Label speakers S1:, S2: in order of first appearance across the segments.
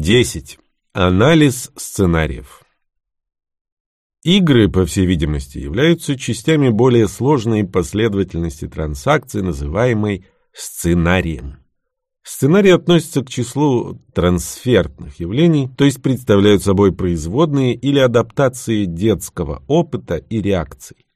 S1: 10. Анализ сценариев. Игры, по всей видимости, являются частями более сложной последовательности транзакций, называемой сценарием. Сценарии относятся к числу трансфертных явлений, то есть представляют собой производные или адаптации детского опыта и реакций.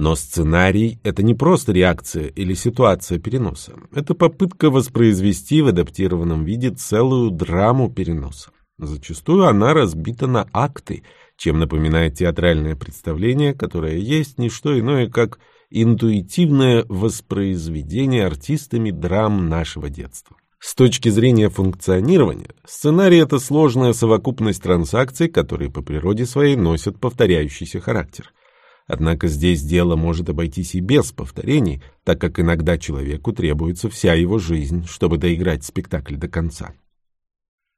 S1: Но сценарий – это не просто реакция или ситуация переноса. Это попытка воспроизвести в адаптированном виде целую драму переноса. Зачастую она разбита на акты, чем напоминает театральное представление, которое есть не что иное, как интуитивное воспроизведение артистами драм нашего детства. С точки зрения функционирования, сценарий – это сложная совокупность транзакций, которые по природе своей носят повторяющийся характер – Однако здесь дело может обойтись и без повторений, так как иногда человеку требуется вся его жизнь, чтобы доиграть спектакль до конца.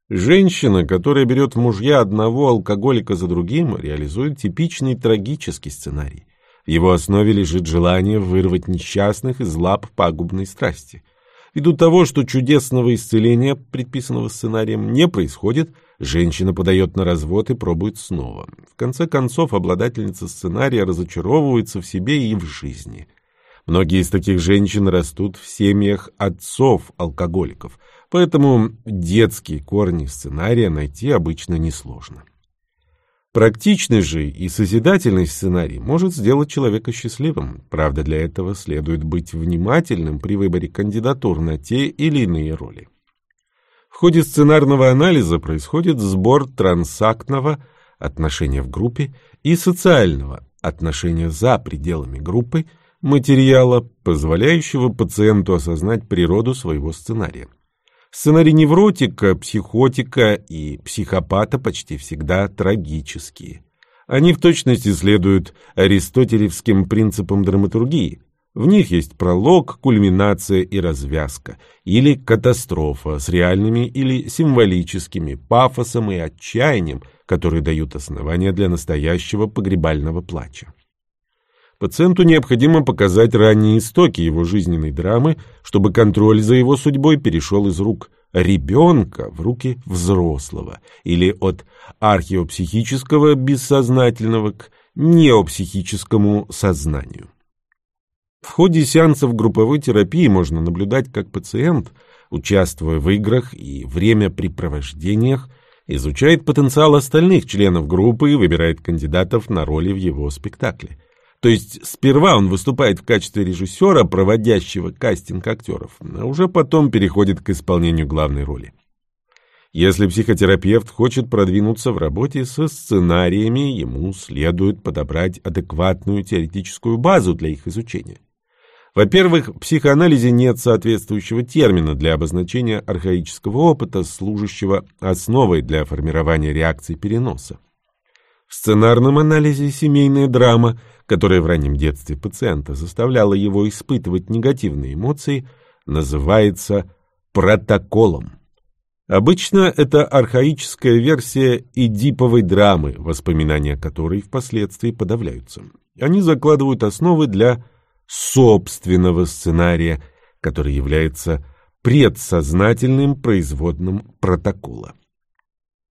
S1: Женщина, которая берет мужья одного алкоголика за другим, реализует типичный трагический сценарий. В его основе лежит желание вырвать несчастных из лап пагубной страсти. Ввиду того, что чудесного исцеления, предписанного сценарием, не происходит, женщина подает на развод и пробует снова. В конце концов, обладательница сценария разочаровывается в себе и в жизни. Многие из таких женщин растут в семьях отцов-алкоголиков, поэтому детские корни сценария найти обычно несложно. Практичный же и созидательный сценарий может сделать человека счастливым. Правда, для этого следует быть внимательным при выборе кандидатур на те или иные роли. В ходе сценарного анализа происходит сбор трансактного отношения в группе и социального отношения за пределами группы материала, позволяющего пациенту осознать природу своего сценария. Сценарий невротика, психотика и психопата почти всегда трагические. Они в точности следуют аристотелевским принципам драматургии. В них есть пролог, кульминация и развязка, или катастрофа с реальными или символическими пафосом и отчаянием, которые дают основания для настоящего погребального плача. Пациенту необходимо показать ранние истоки его жизненной драмы, чтобы контроль за его судьбой перешел из рук ребенка в руки взрослого, или от археопсихического бессознательного к неопсихическому сознанию. В ходе сеансов групповой терапии можно наблюдать, как пациент, участвуя в играх и времяпрепровождениях, изучает потенциал остальных членов группы и выбирает кандидатов на роли в его спектакле – то есть сперва он выступает в качестве режиссера, проводящего кастинг актеров, а уже потом переходит к исполнению главной роли. Если психотерапевт хочет продвинуться в работе со сценариями, ему следует подобрать адекватную теоретическую базу для их изучения. Во-первых, в психоанализе нет соответствующего термина для обозначения архаического опыта, служащего основой для формирования реакций переноса. В сценарном анализе семейная драма, которая в раннем детстве пациента заставляла его испытывать негативные эмоции, называется протоколом. Обычно это архаическая версия эдиповой драмы, воспоминания которой впоследствии подавляются. Они закладывают основы для собственного сценария, который является предсознательным производным протокола.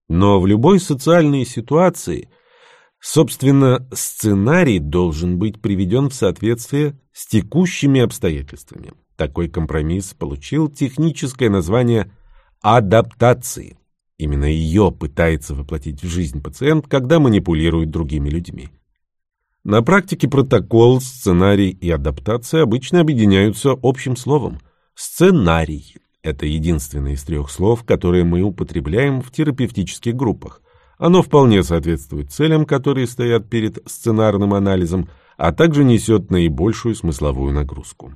S1: Но в любой социальной ситуации – Собственно, сценарий должен быть приведен в соответствие с текущими обстоятельствами. Такой компромисс получил техническое название адаптации. Именно ее пытается воплотить в жизнь пациент, когда манипулирует другими людьми. На практике протокол, сценарий и адаптация обычно объединяются общим словом – сценарий. Это единственное из трех слов, которые мы употребляем в терапевтических группах – оно вполне соответствует целям, которые стоят перед сценарным анализом, а также несет наибольшую смысловую нагрузку.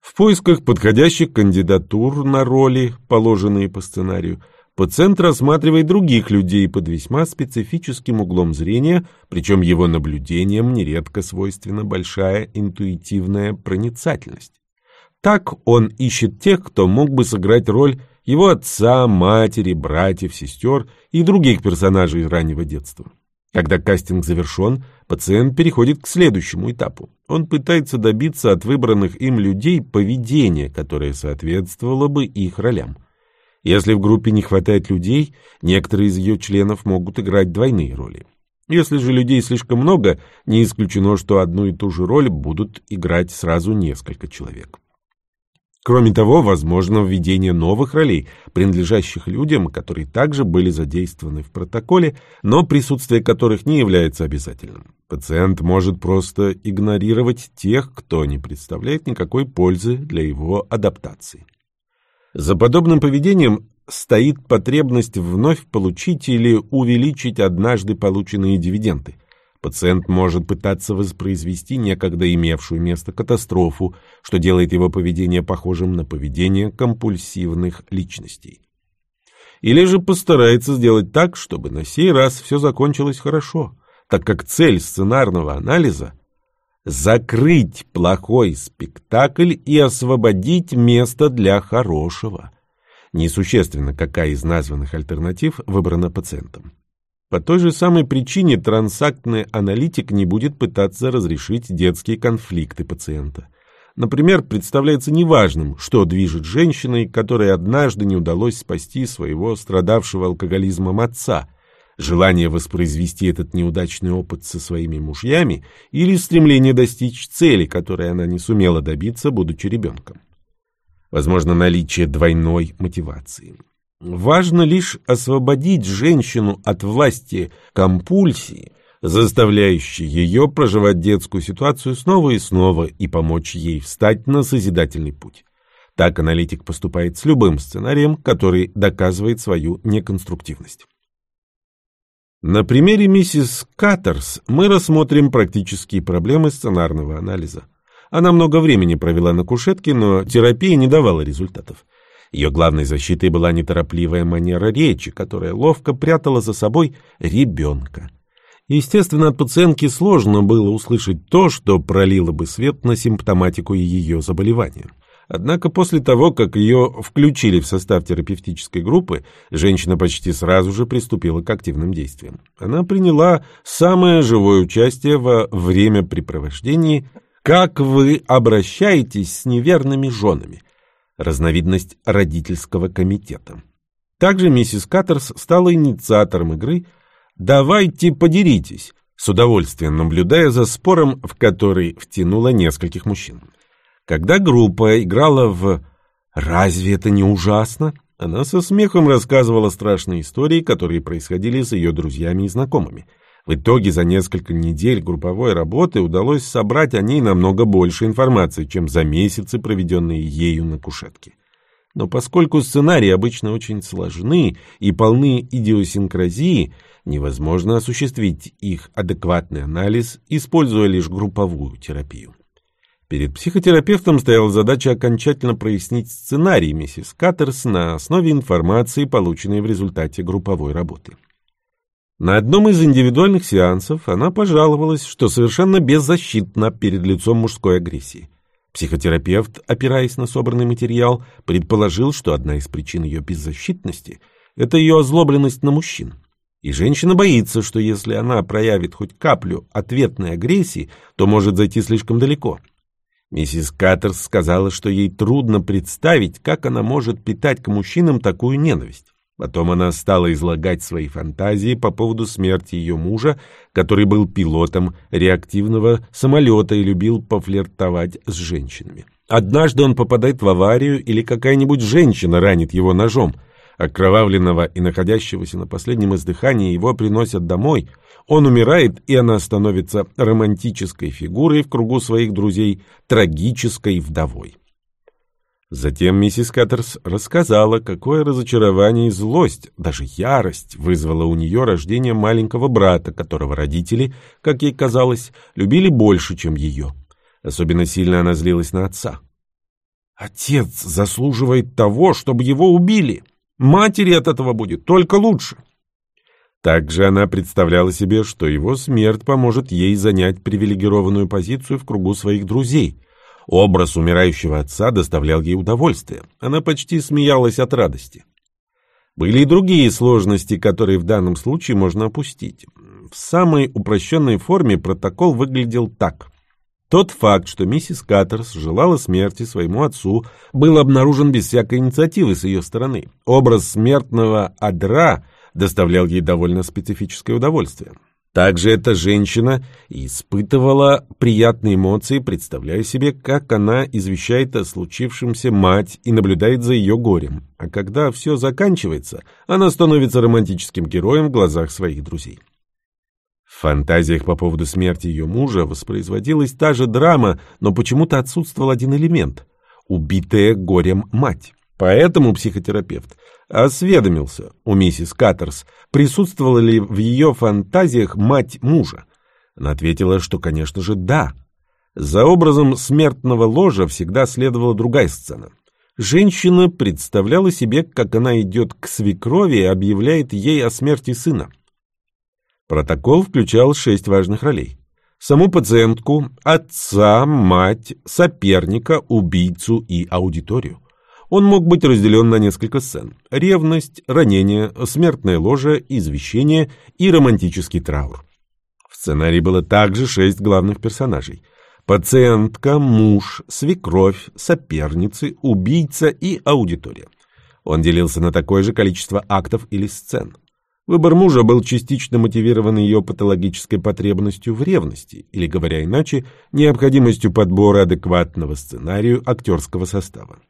S1: В поисках подходящих кандидатур на роли, положенные по сценарию, пациент рассматривает других людей под весьма специфическим углом зрения, причем его наблюдениям нередко свойственна большая интуитивная проницательность. Так он ищет тех, кто мог бы сыграть роль его отца, матери, братьев, сестер и других персонажей раннего детства. Когда кастинг завершен, пациент переходит к следующему этапу. Он пытается добиться от выбранных им людей поведения, которое соответствовало бы их ролям. Если в группе не хватает людей, некоторые из ее членов могут играть двойные роли. Если же людей слишком много, не исключено, что одну и ту же роль будут играть сразу несколько человек. Кроме того, возможно введение новых ролей, принадлежащих людям, которые также были задействованы в протоколе, но присутствие которых не является обязательным. Пациент может просто игнорировать тех, кто не представляет никакой пользы для его адаптации. За подобным поведением стоит потребность вновь получить или увеличить однажды полученные дивиденды. Пациент может пытаться воспроизвести некогда имевшую место катастрофу, что делает его поведение похожим на поведение компульсивных личностей. Или же постарается сделать так, чтобы на сей раз все закончилось хорошо, так как цель сценарного анализа – закрыть плохой спектакль и освободить место для хорошего. Несущественно, какая из названных альтернатив выбрана пациентом. По той же самой причине трансактный аналитик не будет пытаться разрешить детские конфликты пациента. Например, представляется неважным, что движет женщиной, которой однажды не удалось спасти своего страдавшего алкоголизмом отца, желание воспроизвести этот неудачный опыт со своими мужьями или стремление достичь цели, которой она не сумела добиться, будучи ребенком. Возможно, наличие двойной мотивации. Важно лишь освободить женщину от власти компульсии, заставляющей ее проживать детскую ситуацию снова и снова и помочь ей встать на созидательный путь. Так аналитик поступает с любым сценарием, который доказывает свою неконструктивность. На примере миссис Каттерс мы рассмотрим практические проблемы сценарного анализа. Она много времени провела на кушетке, но терапия не давала результатов. Ее главной защитой была неторопливая манера речи, которая ловко прятала за собой ребенка. Естественно, от пациентки сложно было услышать то, что пролило бы свет на симптоматику ее заболевания. Однако после того, как ее включили в состав терапевтической группы, женщина почти сразу же приступила к активным действиям. Она приняла самое живое участие во времяпрепровождении «Как вы обращаетесь с неверными женами», разновидность родительского комитета. Также миссис Каттерс стала инициатором игры «Давайте подеритесь», с удовольствием наблюдая за спором, в который втянула нескольких мужчин. Когда группа играла в «Разве это не ужасно?», она со смехом рассказывала страшные истории, которые происходили с ее друзьями и знакомыми – в итоге за несколько недель групповой работы удалось собрать о ней намного больше информации, чем за месяцы, проведенные ею на кушетке. Но поскольку сценарии обычно очень сложны и полны идиосинкразии, невозможно осуществить их адекватный анализ, используя лишь групповую терапию. Перед психотерапевтом стояла задача окончательно прояснить сценарий миссис Каттерс на основе информации, полученной в результате групповой работы. На одном из индивидуальных сеансов она пожаловалась, что совершенно беззащитна перед лицом мужской агрессии. Психотерапевт, опираясь на собранный материал, предположил, что одна из причин ее беззащитности – это ее озлобленность на мужчин. И женщина боится, что если она проявит хоть каплю ответной агрессии, то может зайти слишком далеко. Миссис Каттерс сказала, что ей трудно представить, как она может питать к мужчинам такую ненависть. Потом она стала излагать свои фантазии по поводу смерти ее мужа, который был пилотом реактивного самолета и любил пофлиртовать с женщинами. Однажды он попадает в аварию или какая-нибудь женщина ранит его ножом. Окровавленного и находящегося на последнем издыхании его приносят домой. Он умирает, и она становится романтической фигурой в кругу своих друзей, трагической вдовой. Затем миссис Каттерс рассказала, какое разочарование и злость, даже ярость вызвало у нее рождение маленького брата, которого родители, как ей казалось, любили больше, чем ее. Особенно сильно она злилась на отца. «Отец заслуживает того, чтобы его убили. Матери от этого будет только лучше». Также она представляла себе, что его смерть поможет ей занять привилегированную позицию в кругу своих друзей – Образ умирающего отца доставлял ей удовольствие. Она почти смеялась от радости. Были и другие сложности, которые в данном случае можно опустить. В самой упрощенной форме протокол выглядел так. Тот факт, что миссис Каттерс желала смерти своему отцу, был обнаружен без всякой инициативы с ее стороны. Образ смертного адра доставлял ей довольно специфическое удовольствие. Также эта женщина испытывала приятные эмоции, представляя себе, как она извещает о случившемся мать и наблюдает за ее горем. А когда все заканчивается, она становится романтическим героем в глазах своих друзей. Фантазиях по поводу смерти ее мужа воспроизводилась та же драма, но почему-то отсутствовал один элемент — убитая горем мать. Поэтому психотерапевт осведомился у миссис Каттерс, присутствовала ли в ее фантазиях мать мужа. Она ответила, что, конечно же, да. За образом смертного ложа всегда следовала другая сцена. Женщина представляла себе, как она идет к свекрови и объявляет ей о смерти сына. Протокол включал шесть важных ролей. Саму пациентку, отца, мать, соперника, убийцу и аудиторию. Он мог быть разделен на несколько сцен. Ревность, ранение, смертное ложе, извещение и романтический траур. В сценарии было также шесть главных персонажей. Пациентка, муж, свекровь, соперницы, убийца и аудитория. Он делился на такое же количество актов или сцен. Выбор мужа был частично мотивирован ее патологической потребностью в ревности, или, говоря иначе, необходимостью подбора адекватного сценарию актерского состава.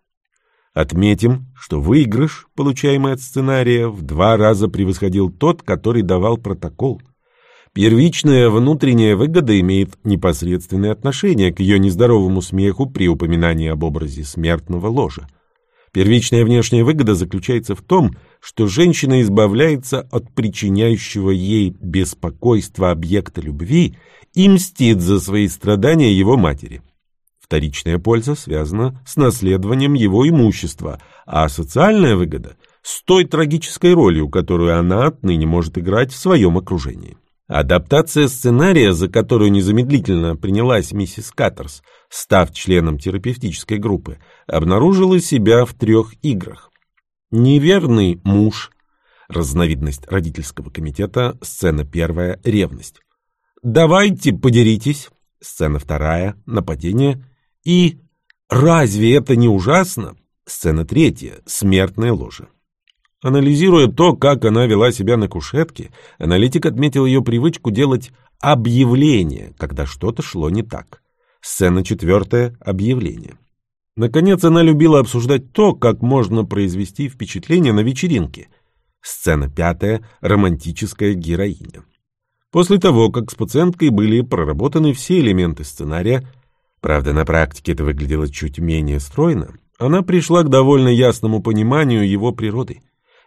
S1: Отметим, что выигрыш, получаемый от сценария, в два раза превосходил тот, который давал протокол. Первичная внутренняя выгода имеет непосредственное отношение к ее нездоровому смеху при упоминании об образе смертного ложа. Первичная внешняя выгода заключается в том, что женщина избавляется от причиняющего ей беспокойства объекта любви и мстит за свои страдания его матери. Вторичная польза связана с наследованием его имущества, а социальная выгода – с той трагической ролью, которую она отныне может играть в своем окружении. Адаптация сценария, за которую незамедлительно принялась миссис Каттерс, став членом терапевтической группы, обнаружила себя в трех играх. Неверный муж, разновидность родительского комитета, сцена первая, ревность. Давайте подеритесь, сцена вторая, нападение. И разве это не ужасно? Сцена третья, смертная ложа. Анализируя то, как она вела себя на кушетке, аналитик отметил ее привычку делать объявление, когда что-то шло не так. Сцена четвертая – объявление. Наконец, она любила обсуждать то, как можно произвести впечатление на вечеринке. Сцена пятая – романтическая героиня. После того, как с пациенткой были проработаны все элементы сценария, правда, на практике это выглядело чуть менее стройно, она пришла к довольно ясному пониманию его природы.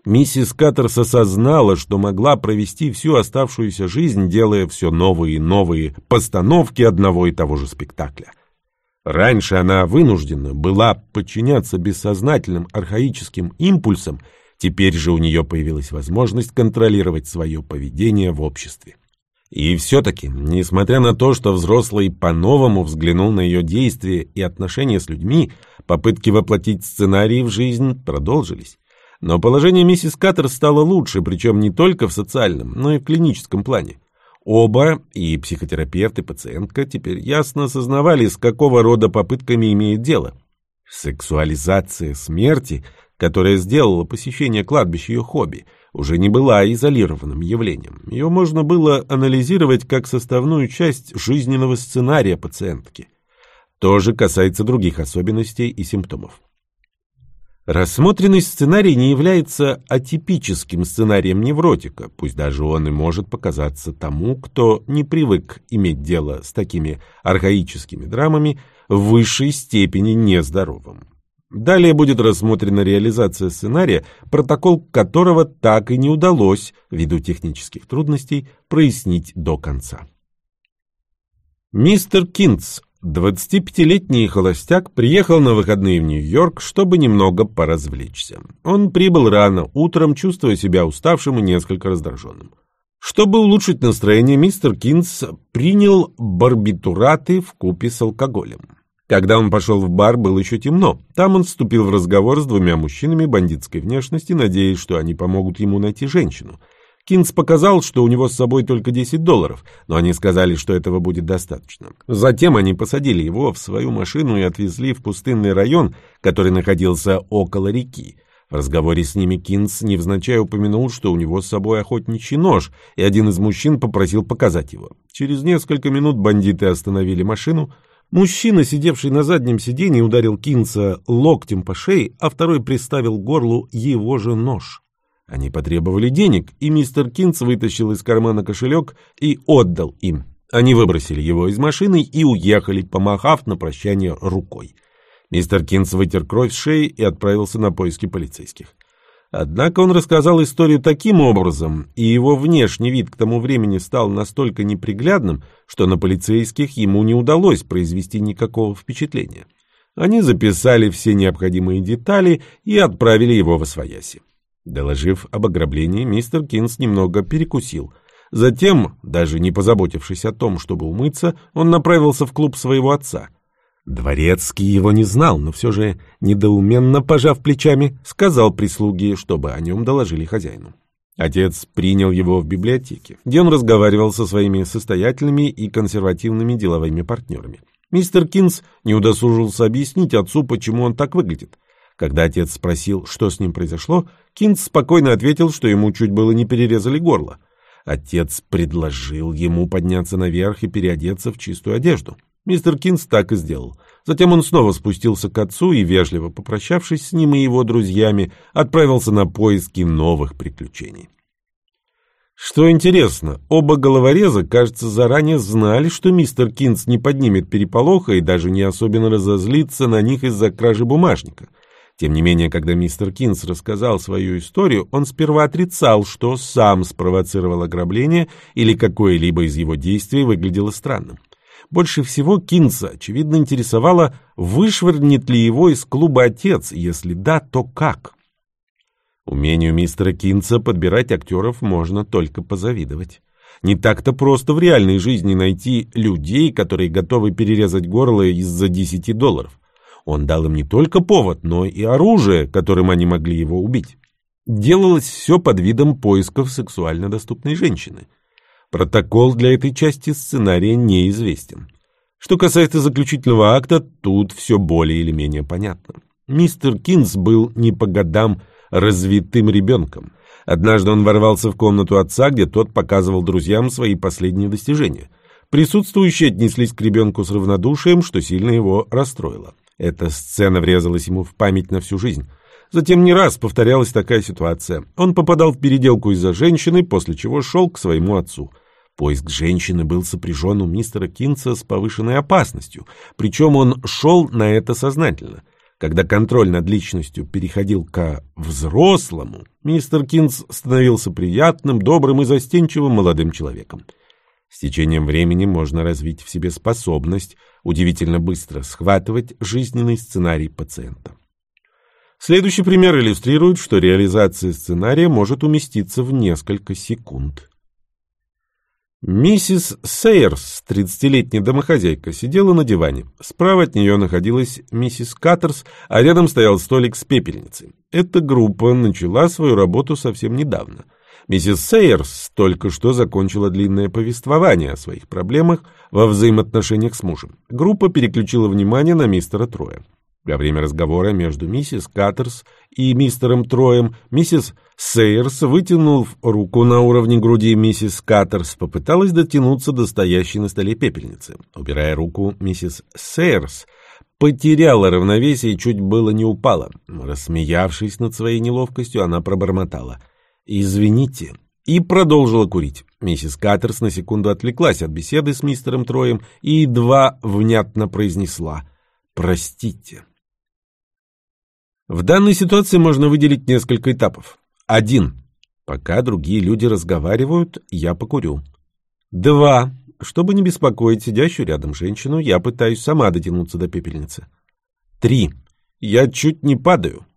S1: Миссис Каттерс осознала, что могла провести всю оставшуюся жизнь, делая все новые и новые постановки одного и того же спектакля – Раньше она вынуждена была подчиняться бессознательным архаическим импульсам, теперь же у нее появилась возможность контролировать свое поведение в обществе. И все-таки, несмотря на то, что взрослый по-новому взглянул на ее действия и отношения с людьми, попытки воплотить сценарий в жизнь продолжились. Но положение миссис Каттер стало лучше, причем не только в социальном, но и в клиническом плане. Оба, и психотерапевт, и пациентка, теперь ясно осознавали, с какого рода попытками имеет дело. Сексуализация смерти, которая сделала посещение кладбища ее хобби, уже не была изолированным явлением. Ее можно было анализировать как составную часть жизненного сценария пациентки. То же касается других особенностей и симптомов. Рассмотренный сценарий не является атипическим сценарием невротика, пусть даже он и может показаться тому, кто не привык иметь дело с такими архаическими драмами, в высшей степени нездоровым. Далее будет рассмотрена реализация сценария, протокол которого так и не удалось, ввиду технических трудностей, прояснить до конца. Мистер Кинтс 25-летний холостяк приехал на выходные в Нью-Йорк, чтобы немного поразвлечься. Он прибыл рано, утром, чувствуя себя уставшим и несколько раздраженным. Чтобы улучшить настроение, мистер Кинс принял барбитураты в купе с алкоголем. Когда он пошел в бар, было еще темно. Там он вступил в разговор с двумя мужчинами бандитской внешности, надеясь, что они помогут ему найти женщину. Кинс показал, что у него с собой только 10 долларов, но они сказали, что этого будет достаточно. Затем они посадили его в свою машину и отвезли в пустынный район, который находился около реки. В разговоре с ними Кинс невзначай упомянул, что у него с собой охотничий нож, и один из мужчин попросил показать его. Через несколько минут бандиты остановили машину. Мужчина, сидевший на заднем сиденье, ударил Кинса локтем по шее, а второй приставил к горлу его же нож. Они потребовали денег, и мистер Кинс вытащил из кармана кошелек и отдал им. Они выбросили его из машины и уехали, помахав на прощание рукой. Мистер Кинс вытер кровь с шеи и отправился на поиски полицейских. Однако он рассказал историю таким образом, и его внешний вид к тому времени стал настолько неприглядным, что на полицейских ему не удалось произвести никакого впечатления. Они записали все необходимые детали и отправили его в освояси. Доложив об ограблении, мистер Кинс немного перекусил. Затем, даже не позаботившись о том, чтобы умыться, он направился в клуб своего отца. Дворецкий его не знал, но все же, недоуменно пожав плечами, сказал прислуге, чтобы о нем доложили хозяину. Отец принял его в библиотеке, где он разговаривал со своими состоятельными и консервативными деловыми партнерами. Мистер Кинс не удосужился объяснить отцу, почему он так выглядит. Когда отец спросил, что с ним произошло, Кинс спокойно ответил, что ему чуть было не перерезали горло. Отец предложил ему подняться наверх и переодеться в чистую одежду. Мистер Кинс так и сделал. Затем он снова спустился к отцу и, вежливо попрощавшись с ним и его друзьями, отправился на поиски новых приключений. Что интересно, оба головореза, кажется, заранее знали, что мистер Кинс не поднимет переполоха и даже не особенно разозлится на них из-за кражи бумажника — тем не менее, когда мистер Кинс рассказал свою историю, он сперва отрицал, что сам спровоцировал ограбление или какое-либо из его действий выглядело странным. Больше всего Кинса, очевидно, интересовало, вышвырнет ли его из клуба отец, если да, то как. Умению мистера Кинса подбирать актеров можно только позавидовать. Не так-то просто в реальной жизни найти людей, которые готовы перерезать горло из-за 10 долларов. Он дал им не только повод, но и оружие, которым они могли его убить. Делалось все под видом поисков сексуально доступной женщины. Протокол для этой части сценария неизвестен. Что касается заключительного акта, тут все более или менее понятно. Мистер Кинс был не по годам развитым ребенком. Однажды он ворвался в комнату отца, где тот показывал друзьям свои последние достижения. Присутствующие отнеслись к ребенку с равнодушием, что сильно его расстроило. Эта сцена врезалась ему в память на всю жизнь. Затем не раз повторялась такая ситуация. Он попадал в переделку из-за женщины, после чего шел к своему отцу. Поиск женщины был сопряжен у мистера Кинца с повышенной опасностью, причем он шел на это сознательно. Когда контроль над личностью переходил к взрослому, мистер Кинц становился приятным, добрым и застенчивым молодым человеком. С течением времени можно развить в себе способность удивительно быстро схватывать жизненный сценарий пациента. Следующий пример иллюстрирует, что реализация сценария может уместиться в несколько секунд. Миссис Сейерс, 30-летняя домохозяйка, сидела на диване. Справа от нее находилась миссис Каттерс, а рядом стоял столик с пепельницей. Эта группа начала свою работу совсем недавно. Миссис Сейерс только что закончила длинное повествование о своих проблемах во взаимоотношениях с мужем. Группа переключила внимание на мистера Троя. Во время разговора между миссис Каттерс и мистером Троем миссис Сейерс, вытянув руку на уровне груди миссис Каттерс, попыталась дотянуться до стоящей на столе пепельницы. Убирая руку, миссис Сейерс потеряла равновесие и чуть было не упала. Рассмеявшись над своей неловкостью, она пробормотала — «Извините». И продолжила курить. Миссис Каттерс на секунду отвлеклась от беседы с мистером Троем и едва внятно произнесла «Простите». В данной ситуации можно выделить несколько этапов. Один. Пока другие люди разговаривают, я покурю. Два. Чтобы не беспокоить сидящую рядом женщину, я пытаюсь сама дотянуться до пепельницы. Три. Я чуть не падаю.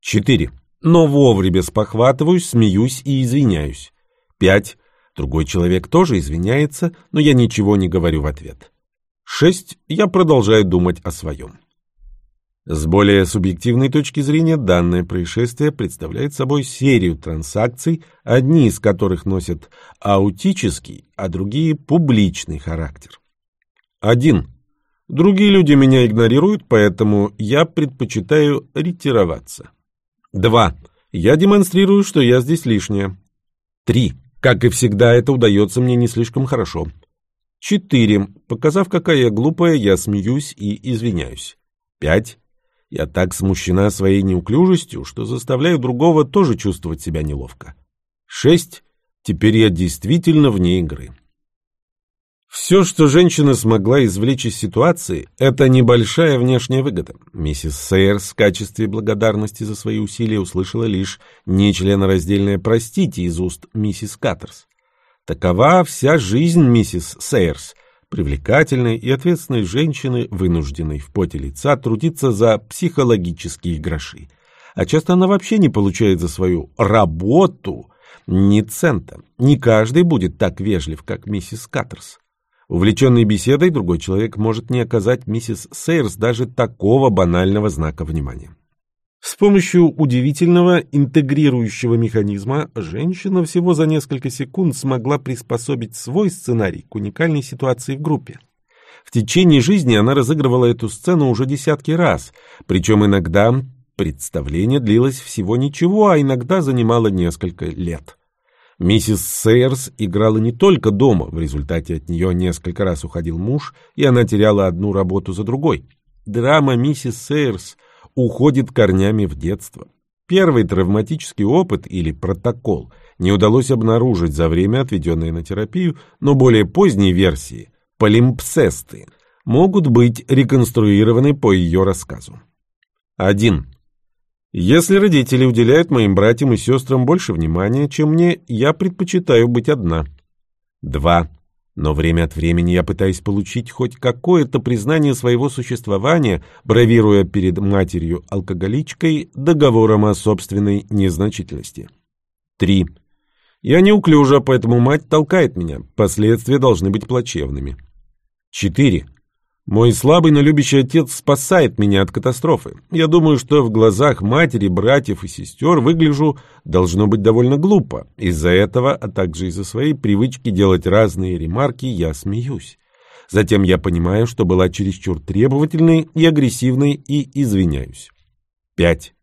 S1: Четыре но вовремя спохватываюсь, смеюсь и извиняюсь. Пять. Другой человек тоже извиняется, но я ничего не говорю в ответ. Шесть. Я продолжаю думать о своем. С более субъективной точки зрения данное происшествие представляет собой серию транзакций, одни из которых носят аутический, а другие – публичный характер. 1. Другие люди меня игнорируют, поэтому я предпочитаю ретироваться. 2. Я демонстрирую, что я здесь лишняя. 3. Как и всегда, это удается мне не слишком хорошо. 4. Показав, какая я глупая, я смеюсь и извиняюсь. 5. Я так смущена своей неуклюжестью, что заставляю другого тоже чувствовать себя неловко. Шесть. Теперь я действительно вне игры. Все, что женщина смогла извлечь из ситуации, это небольшая внешняя выгода. Миссис Сейерс в качестве благодарности за свои усилия услышала лишь нечленораздельное «простите» из уст миссис Каттерс. Такова вся жизнь миссис Сейерс, привлекательной и ответственной женщины, вынужденной в поте лица трудиться за психологические гроши. А часто она вообще не получает за свою работу ни цента. Не каждый будет так вежлив, как миссис Каттерс. Увлеченный беседой, другой человек может не оказать миссис Сейрс даже такого банального знака внимания. С помощью удивительного интегрирующего механизма женщина всего за несколько секунд смогла приспособить свой сценарий к уникальной ситуации в группе. В течение жизни она разыгрывала эту сцену уже десятки раз, причем иногда представление длилось всего ничего, а иногда занимало несколько лет. Миссис Сейерс играла не только дома, в результате от нее несколько раз уходил муж, и она теряла одну работу за другой. Драма миссис Сейерс – уходит корнями в детство. Первый травматический опыт или протокол не удалось обнаружить за время, отведенное на терапию, но более поздние версии, полимпсесты, могут быть реконструированы по ее рассказу. 1. Если родители уделяют моим братьям и сестрам больше внимания, чем мне, я предпочитаю быть одна. 2. Но время от времени я пытаюсь получить хоть какое-то признание своего существования, бравируя перед матерью-алкоголичкой договором о собственной незначительности. 3. Я неуклюжа, поэтому мать толкает меня. Последствия должны быть плачевными. 4. Мой слабый, но любящий отец спасает меня от катастрофы. Я думаю, что в глазах матери, братьев и сестер выгляжу должно быть довольно глупо. Из-за этого, а также из-за своей привычки делать разные ремарки, я смеюсь. Затем я понимаю, что была чересчур требовательной и агрессивной и извиняюсь. 5.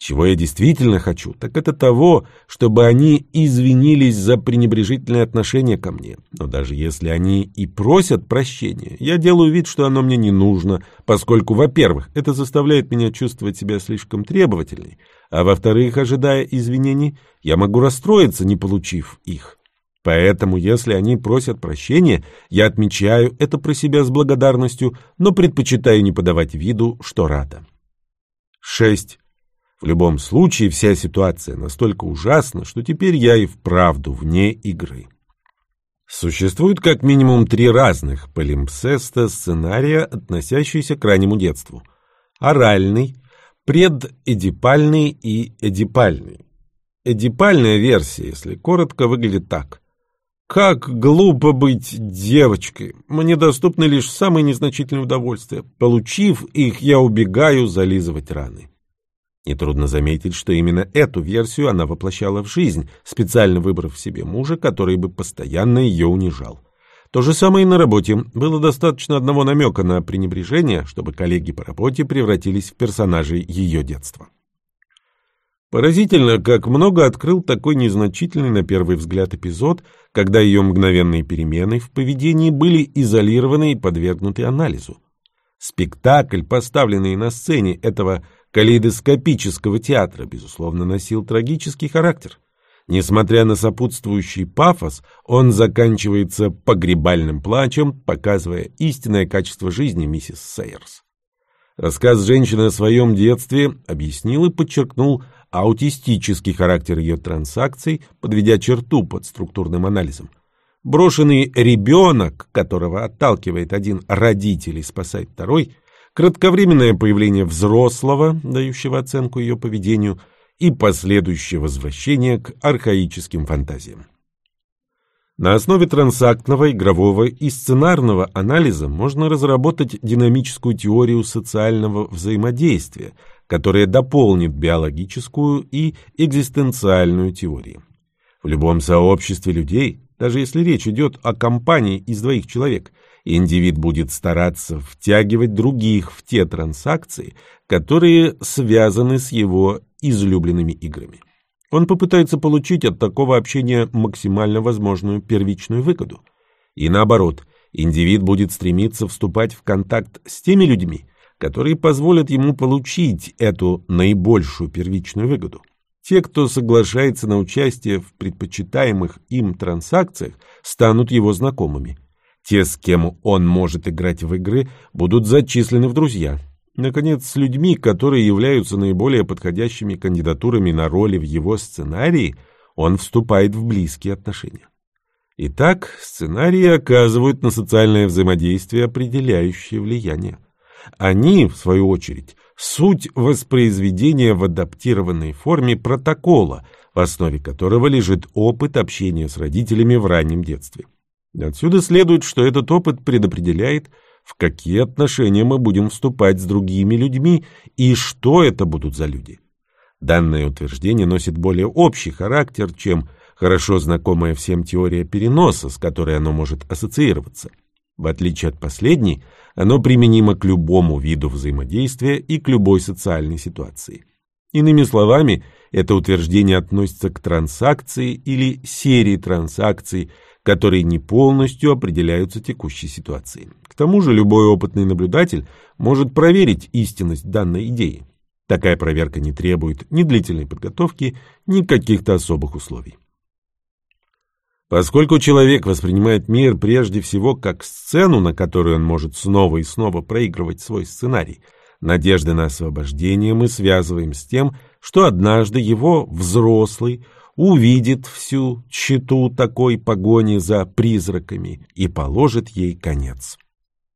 S1: Чего я действительно хочу, так это того, чтобы они извинились за пренебрежительное отношение ко мне. Но даже если они и просят прощения, я делаю вид, что оно мне не нужно, поскольку, во-первых, это заставляет меня чувствовать себя слишком требовательной, а во-вторых, ожидая извинений, я могу расстроиться, не получив их. Поэтому, если они просят прощения, я отмечаю это про себя с благодарностью, но предпочитаю не подавать виду, что рада. 6. В любом случае, вся ситуация настолько ужасна, что теперь я и вправду вне игры. Существует как минимум три разных полимпсеста сценария, относящиеся к раннему детству. Оральный, предэдипальный и эдипальный. Эдипальная версия, если коротко, выглядит так. Как глупо быть девочкой. Мне доступны лишь самые незначительные удовольствия. Получив их, я убегаю зализывать раны. Нетрудно заметить, что именно эту версию она воплощала в жизнь, специально выбрав себе мужа, который бы постоянно ее унижал. То же самое и на работе. Было достаточно одного намека на пренебрежение, чтобы коллеги по работе превратились в персонажей ее детства. Поразительно, как много открыл такой незначительный на первый взгляд эпизод, когда ее мгновенные перемены в поведении были изолированы и подвергнуты анализу. Спектакль, поставленный на сцене этого калейдоскопического театра, безусловно, носил трагический характер. Несмотря на сопутствующий пафос, он заканчивается погребальным плачем, показывая истинное качество жизни миссис Сейерс. Рассказ женщины о своем детстве объяснил и подчеркнул аутистический характер ее транзакций, подведя черту под структурным анализом. Брошенный ребенок, которого отталкивает один родитель и спасает второй – кратковременное появление взрослого, дающего оценку ее поведению, и последующее возвращение к архаическим фантазиям. На основе трансактного, игрового и сценарного анализа можно разработать динамическую теорию социального взаимодействия, которая дополнит биологическую и экзистенциальную теории. В любом сообществе людей, даже если речь идет о компании из двоих человек, индивид будет стараться втягивать других в те транзакции, которые связаны с его излюбленными играми. Он попытается получить от такого общения максимально возможную первичную выгоду. И наоборот, индивид будет стремиться вступать в контакт с теми людьми, которые позволят ему получить эту наибольшую первичную выгоду. Те, кто соглашается на участие в предпочитаемых им транзакциях, станут его знакомыми. Те, с кем он может играть в игры, будут зачислены в друзья. Наконец, с людьми, которые являются наиболее подходящими кандидатурами на роли в его сценарии, он вступает в близкие отношения. Итак, сценарии оказывают на социальное взаимодействие определяющее влияние. Они, в свою очередь, суть воспроизведения в адаптированной форме протокола, в основе которого лежит опыт общения с родителями в раннем детстве. Отсюда следует, что этот опыт предопределяет – в какие отношения мы будем вступать с другими людьми и что это будут за люди. Данное утверждение носит более общий характер, чем хорошо знакомая всем теория переноса, с которой оно может ассоциироваться. В отличие от последней, оно применимо к любому виду взаимодействия и к любой социальной ситуации. Иными словами, это утверждение относится к транзакции или серии транзакций, которые не полностью определяются текущей ситуацией. К тому же любой опытный наблюдатель может проверить истинность данной идеи. Такая проверка не требует ни длительной подготовки, ни каких-то особых условий. Поскольку человек воспринимает мир прежде всего как сцену, на которой он может снова и снова проигрывать свой сценарий, надежды на освобождение мы связываем с тем, что однажды его взрослый, увидит всю тщету такой погони за призраками и положит ей конец.